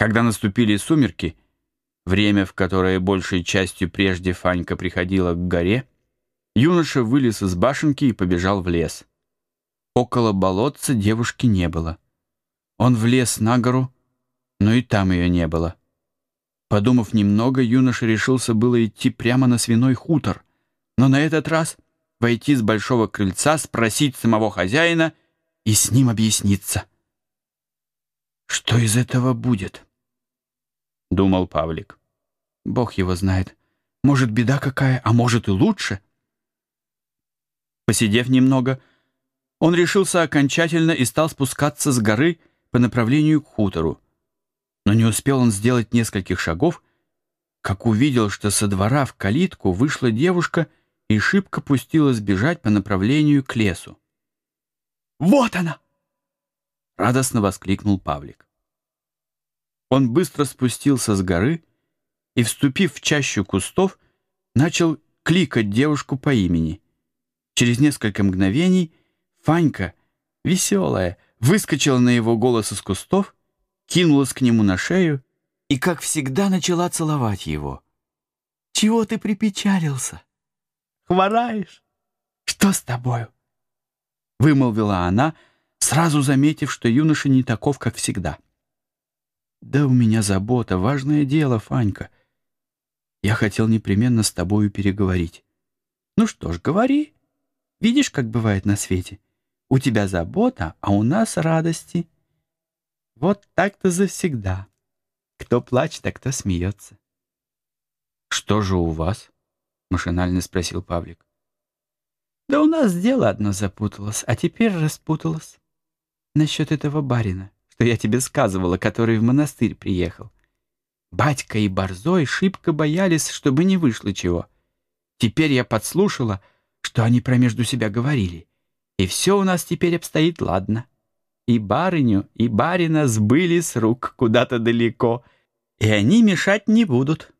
Когда наступили сумерки, время, в которое большей частью прежде Фанька приходила к горе, юноша вылез из башенки и побежал в лес. Около болотца девушки не было. Он влез на гору, но и там ее не было. Подумав немного, юноша решился было идти прямо на свиной хутор, но на этот раз войти с большого крыльца, спросить самого хозяина и с ним объясниться. «Что из этого будет?» — думал Павлик. «Бог его знает. Может, беда какая, а может и лучше». Посидев немного, он решился окончательно и стал спускаться с горы по направлению к хутору. Но не успел он сделать нескольких шагов, как увидел, что со двора в калитку вышла девушка и шибко пустилась бежать по направлению к лесу. «Вот она!» — радостно воскликнул Павлик. Он быстро спустился с горы и, вступив в чащу кустов, начал кликать девушку по имени. Через несколько мгновений Фанька, веселая, выскочила на его голос из кустов, кинулась к нему на шею и, как всегда, начала целовать его. «Чего ты припечалился? Хвораешь? Что с тобою?» Вымолвила она, сразу заметив, что юноша не таков, как всегда. «Да у меня забота, важное дело, Фанька. Я хотел непременно с тобою переговорить». «Ну что ж, говори. Видишь, как бывает на свете?» У тебя забота, а у нас радости. Вот так-то завсегда. Кто плачет, а кто смеется. «Что же у вас?» — машинально спросил Павлик. «Да у нас дело одно запуталось, а теперь распуталось. Насчет этого барина, что я тебе сказывала, который в монастырь приехал. Батька и Борзой шибко боялись, чтобы не вышло чего. Теперь я подслушала, что они промежду себя говорили. И все у нас теперь обстоит ладно. И барыню, и барина сбыли с рук куда-то далеко, и они мешать не будут.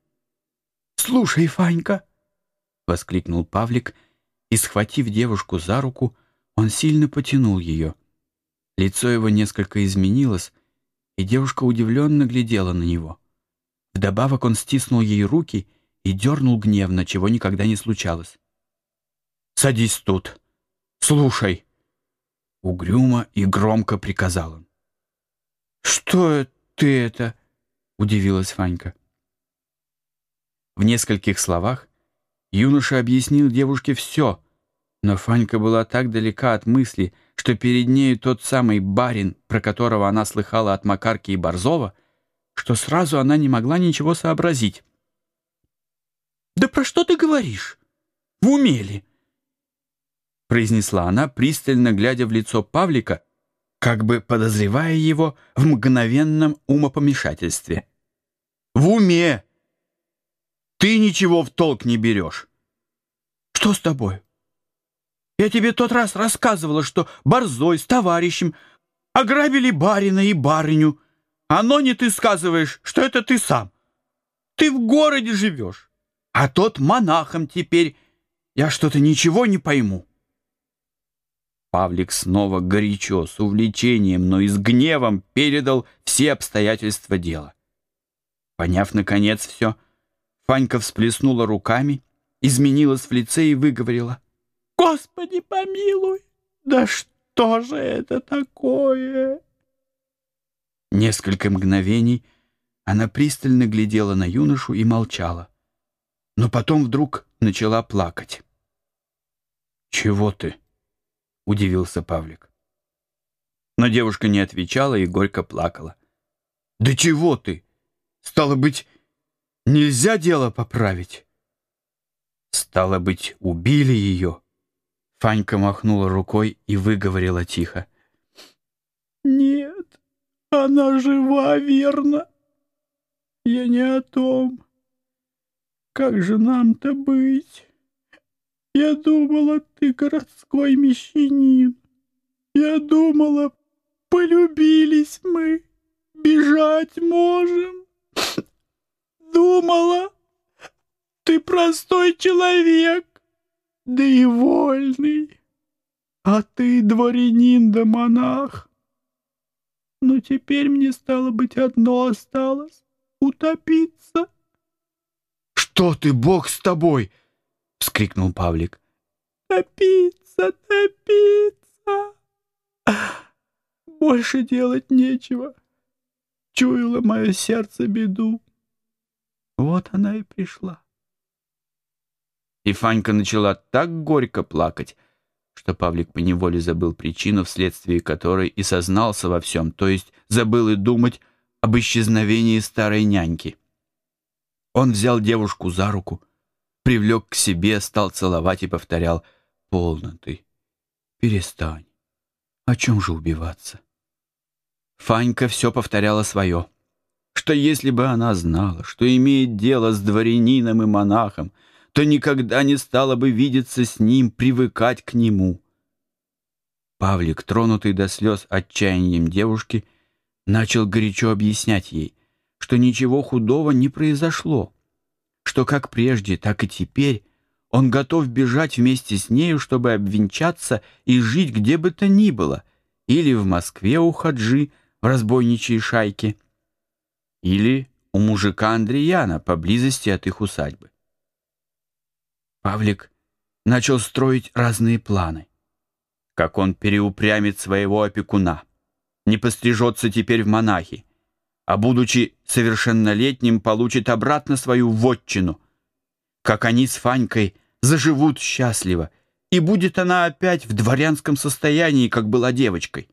«Слушай, Фанька!» — воскликнул Павлик, и, схватив девушку за руку, он сильно потянул ее. Лицо его несколько изменилось, и девушка удивленно глядела на него. Вдобавок он стиснул ей руки и дернул гневно, чего никогда не случалось. «Садись тут!» «Слушай!» Угрюмо и громко приказал он. «Что ты это?» — удивилась Фанька. В нескольких словах юноша объяснил девушке все, но Фанька была так далека от мысли, что перед нею тот самый барин, про которого она слыхала от Макарки и Борзова, что сразу она не могла ничего сообразить. «Да про что ты говоришь? В уме ли?» произнесла она, пристально глядя в лицо Павлика, как бы подозревая его в мгновенном умопомешательстве. «В уме! Ты ничего в толк не берешь!» «Что с тобой? Я тебе тот раз рассказывала, что Борзой с товарищем ограбили барина и барыню, а но ты сказываешь, что это ты сам. Ты в городе живешь, а тот монахом теперь. Я что-то ничего не пойму». Павлик снова горячо, с увлечением, но и с гневом передал все обстоятельства дела. Поняв, наконец, все, Фанька всплеснула руками, изменилась в лице и выговорила. «Господи, помилуй! Да что же это такое?» Несколько мгновений она пристально глядела на юношу и молчала, но потом вдруг начала плакать. «Чего ты?» — удивился Павлик. Но девушка не отвечала и горько плакала. «Да чего ты? Стало быть, нельзя дело поправить?» «Стало быть, убили ее?» Фанька махнула рукой и выговорила тихо. «Нет, она жива, верно. Я не о том. Как же нам-то быть?» Я думала, ты городской мещанин. Я думала, полюбились мы, бежать можем. Думала, ты простой человек, да и вольный. А ты дворянин да монах. Но теперь мне, стало быть, одно осталось — утопиться. — Что ты, Бог с тобой? — вскрикнул Павлик. — Топиться, топиться! Больше делать нечего. Чуяло мое сердце беду. Вот она и пришла. И Фанька начала так горько плакать, что Павлик поневоле забыл причину, вследствие которой и сознался во всем, то есть забыл и думать об исчезновении старой няньки. Он взял девушку за руку, привлек к себе, стал целовать и повторял «Полно ты, перестань, о чем же убиваться?» Фанька все повторяла свое, что если бы она знала, что имеет дело с дворянином и монахом, то никогда не стала бы видеться с ним, привыкать к нему. Павлик, тронутый до слез отчаянием девушки, начал горячо объяснять ей, что ничего худого не произошло, что как прежде, так и теперь он готов бежать вместе с нею, чтобы обвенчаться и жить где бы то ни было, или в Москве у Хаджи в разбойничьей шайке, или у мужика Андреяна поблизости от их усадьбы. Павлик начал строить разные планы. Как он переупрямит своего опекуна, не пострижется теперь в монахи, а, будучи совершеннолетним, получит обратно свою вотчину. Как они с Фанькой заживут счастливо, и будет она опять в дворянском состоянии, как была девочкой.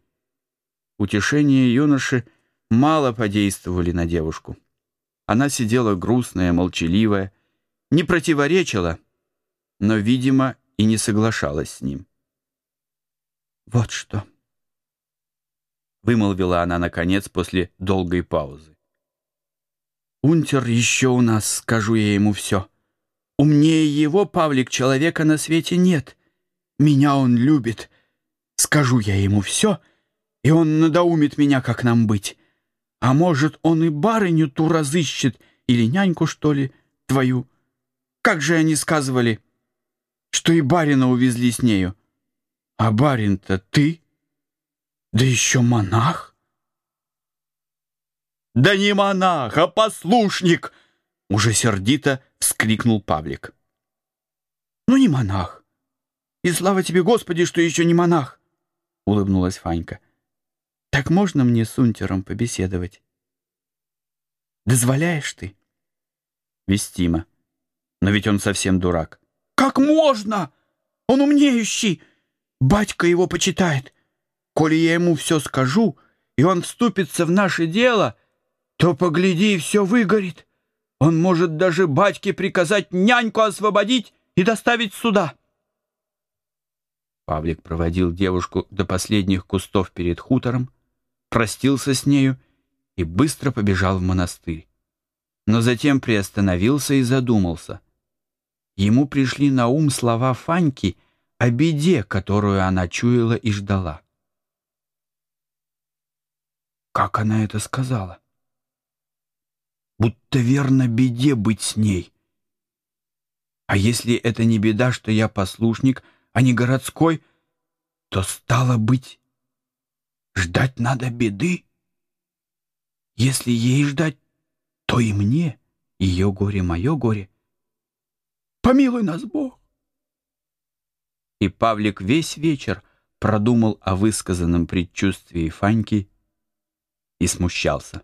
Утешения юноши мало подействовали на девушку. Она сидела грустная, молчаливая, не противоречила, но, видимо, и не соглашалась с ним. «Вот что», — вымолвила она, наконец, после долгой паузы. «Унтер еще у нас, скажу я ему все. Умнее его, Павлик, человека на свете нет. Меня он любит. Скажу я ему все, и он надоумит меня, как нам быть. А может, он и барыню ту разыщет, или няньку, что ли, твою. Как же они сказывали?» Что и барина увезли с нею. А барин-то ты? Да еще монах? Да не монах, а послушник! Уже сердито вскрикнул Павлик. Ну не монах. И слава тебе, Господи, что еще не монах! Улыбнулась Фанька. Так можно мне с унтером побеседовать? Дозволяешь ты? Вестимо. Но ведь он совсем дурак. Как можно? Он умнеющий. Батька его почитает. Коли я ему все скажу, и он вступится в наше дело, то, погляди, все выгорит. Он может даже батьке приказать няньку освободить и доставить сюда. Павлик проводил девушку до последних кустов перед хутором, простился с нею и быстро побежал в монастырь. Но затем приостановился и задумался — ему пришли на ум слова Фаньки о беде, которую она чуяла и ждала. Как она это сказала? Будто верно беде быть с ней. А если это не беда, что я послушник, а не городской, то стало быть, ждать надо беды. Если ей ждать, то и мне, ее горе, мое горе — Помилуй нас, Бог. И Павлик весь вечер продумал о высказанном предчувствии Фаньки и смущался.